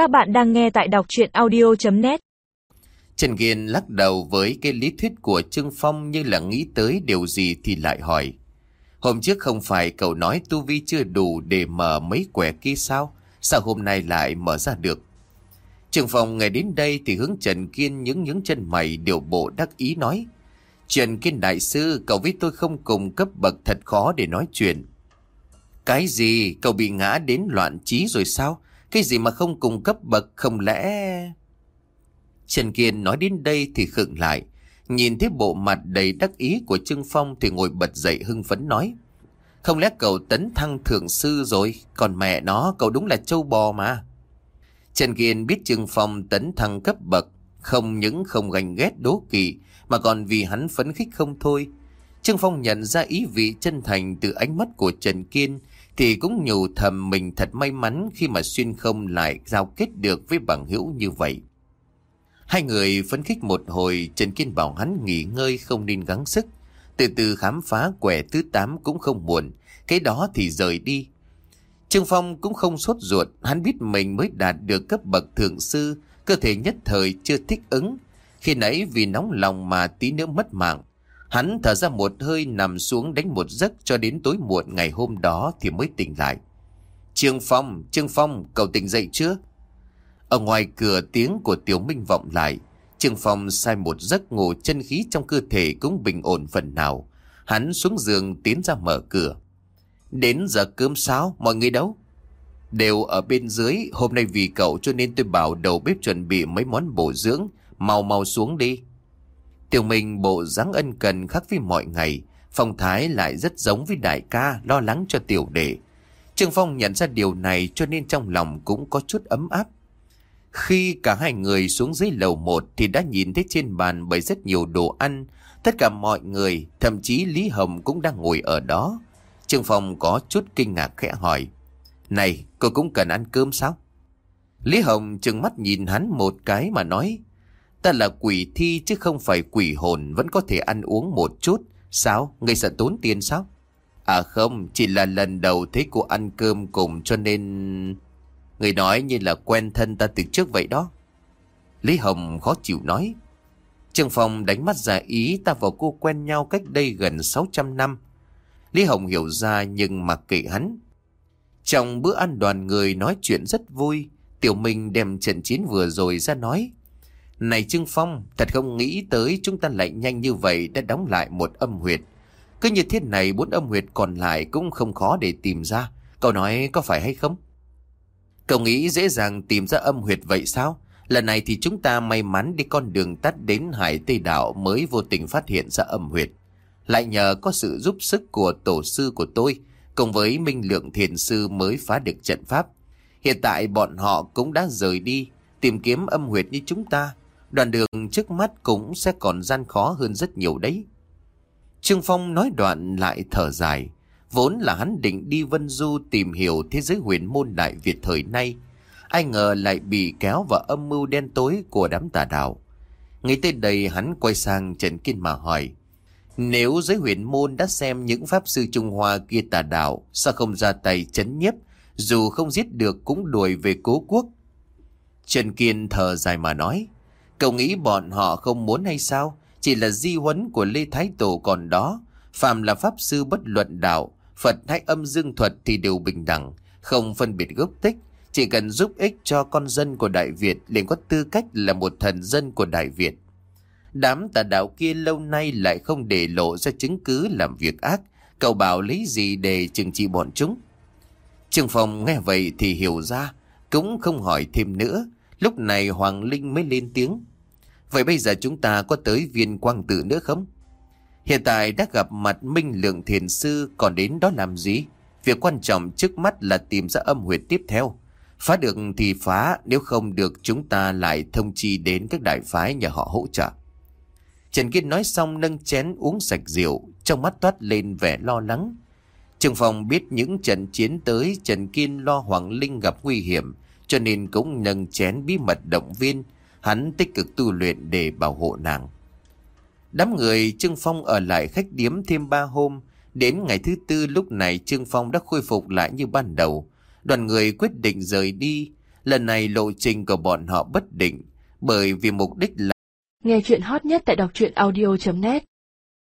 Các bạn đang nghe tại đọc chuyện audio.net Trần Kiên lắc đầu với cái lý thuyết của Trương Phong như là nghĩ tới điều gì thì lại hỏi. Hôm trước không phải cậu nói tu vi chưa đủ để mở mấy quẻ kia sao? Sao hôm nay lại mở ra được? Trương Phong ngày đến đây thì hướng Trần Kiên những những chân mày điều bộ đắc ý nói. Trần Kiên Đại Sư, cậu với tôi không cùng cấp bậc thật khó để nói chuyện. Cái gì? Cậu bị ngã đến loạn trí rồi sao? Cái gì mà không cùng cấp bậc không lẽ... Trần Kiên nói đến đây thì khựng lại. Nhìn thấy bộ mặt đầy đắc ý của Trương Phong thì ngồi bật dậy hưng phấn nói. Không lẽ cậu tấn thăng thượng sư rồi? Còn mẹ nó, cậu đúng là châu bò mà. Trần Kiên biết Trương Phong tấn thăng cấp bậc, không những không ganh ghét đố kỵ, mà còn vì hắn phấn khích không thôi. Trương Phong nhận ra ý vị chân thành từ ánh mắt của Trần Kiên, thì cũng nhủ thầm mình thật may mắn khi mà xuyên không lại giao kết được với bằng hữu như vậy. Hai người phấn khích một hồi, Trần Kiên bảo hắn nghỉ ngơi không nên gắng sức. Từ từ khám phá quẻ thứ tám cũng không buồn, cái đó thì rời đi. Trương Phong cũng không sốt ruột, hắn biết mình mới đạt được cấp bậc thượng sư, cơ thể nhất thời chưa thích ứng. Khi nãy vì nóng lòng mà tí nữa mất mạng, hắn thở ra một hơi nằm xuống đánh một giấc cho đến tối muộn ngày hôm đó thì mới tỉnh lại. Trương Phong, Trương Phong, cậu tỉnh dậy chưa? Ở ngoài cửa tiếng của Tiểu Minh vọng lại, Trương Phong sai một giấc ngủ chân khí trong cơ thể cũng bình ổn phần nào. Hắn xuống giường tiến ra mở cửa. Đến giờ cơm sao, mọi người đâu? Đều ở bên dưới, hôm nay vì cậu cho nên tôi bảo đầu bếp chuẩn bị mấy món bổ dưỡng, mau mau xuống đi. Tiểu Minh bộ dáng ân cần khác với mọi ngày, phong thái lại rất giống với đại ca, lo lắng cho tiểu đệ. Trương Phong nhận ra điều này cho nên trong lòng cũng có chút ấm áp. Khi cả hai người xuống dưới lầu một thì đã nhìn thấy trên bàn bày rất nhiều đồ ăn. Tất cả mọi người, thậm chí Lý Hồng cũng đang ngồi ở đó. Trương Phong có chút kinh ngạc khẽ hỏi. Này, cô cũng cần ăn cơm sao? Lý Hồng trừng mắt nhìn hắn một cái mà nói. Ta là quỷ thi chứ không phải quỷ hồn vẫn có thể ăn uống một chút. Sao? Người sợ tốn tiền sao? À không, chỉ là lần đầu thấy cô ăn cơm cùng cho nên... Người nói như là quen thân ta từ trước vậy đó. Lý Hồng khó chịu nói. Trương Phong đánh mắt giả ý ta và cô quen nhau cách đây gần 600 năm. Lý Hồng hiểu ra nhưng mặc kệ hắn. Trong bữa ăn đoàn người nói chuyện rất vui, Tiểu Minh đem trận chiến vừa rồi ra nói. Này Trương Phong, thật không nghĩ tới chúng ta lại nhanh như vậy đã đóng lại một âm huyệt. Cứ như thế này bốn âm huyệt còn lại cũng không khó để tìm ra. Cậu nói có phải hay không? Cậu nghĩ dễ dàng tìm ra âm huyệt vậy sao? Lần này thì chúng ta may mắn đi con đường tắt đến Hải Tây Đảo mới vô tình phát hiện ra âm huyệt. Lại nhờ có sự giúp sức của tổ sư của tôi, cùng với Minh Lượng Thiền Sư mới phá được trận pháp. Hiện tại bọn họ cũng đã rời đi, tìm kiếm âm huyệt như chúng ta. Đoạn đường trước mắt cũng sẽ còn gian khó hơn rất nhiều đấy. Trương Phong nói đoạn lại thở dài. Vốn là hắn định đi Vân Du tìm hiểu thế giới huyền môn Đại Việt thời nay. Ai ngờ lại bị kéo vào âm mưu đen tối của đám tà đạo. Ngay tới đây hắn quay sang Trần Kiên mà hỏi. Nếu giới huyền môn đã xem những pháp sư Trung Hoa kia tà đạo, sao không ra tay chấn nhiếp, dù không giết được cũng đuổi về cố quốc? Trần Kiên thở dài mà nói. Cậu nghĩ bọn họ không muốn hay sao? Chỉ là di huấn của Lê Thái Tổ còn đó. Phạm là pháp sư bất luận đạo, Phật hay âm dương thuật thì đều bình đẳng, không phân biệt gốc tích. Chỉ cần giúp ích cho con dân của Đại Việt liền có tư cách là một thần dân của Đại Việt. Đám tà đạo kia lâu nay lại không để lộ ra chứng cứ làm việc ác. Cậu bảo lấy gì để trừng trị bọn chúng? Trương phòng nghe vậy thì hiểu ra, cũng không hỏi thêm nữa. Lúc này Hoàng Linh mới lên tiếng. Vậy bây giờ chúng ta có tới viên quang tử nữa không? Hiện tại đã gặp mặt Minh Lượng Thiền Sư còn đến đó làm gì? Việc quan trọng trước mắt là tìm ra âm huyệt tiếp theo. Phá được thì phá, nếu không được chúng ta lại thông chi đến các đại phái nhờ họ hỗ trợ. Trần Kiên nói xong nâng chén uống sạch rượu, trong mắt toát lên vẻ lo lắng. Trường phòng biết những trận chiến tới Trần Kiên lo Hoàng Linh gặp nguy hiểm, cho nên cũng nâng chén bí mật động viên, hắn tích cực tu luyện để bảo hộ nàng. Đám người Trương Phong ở lại khách điếm thêm ba hôm, đến ngày thứ tư lúc này Trương Phong đã khôi phục lại như ban đầu. Đoàn người quyết định rời đi, Lần này lộ trình của bọn họ bất định, bởi vì mục đích là Nghe chuyện hot nhất tại đọc truyện audio.net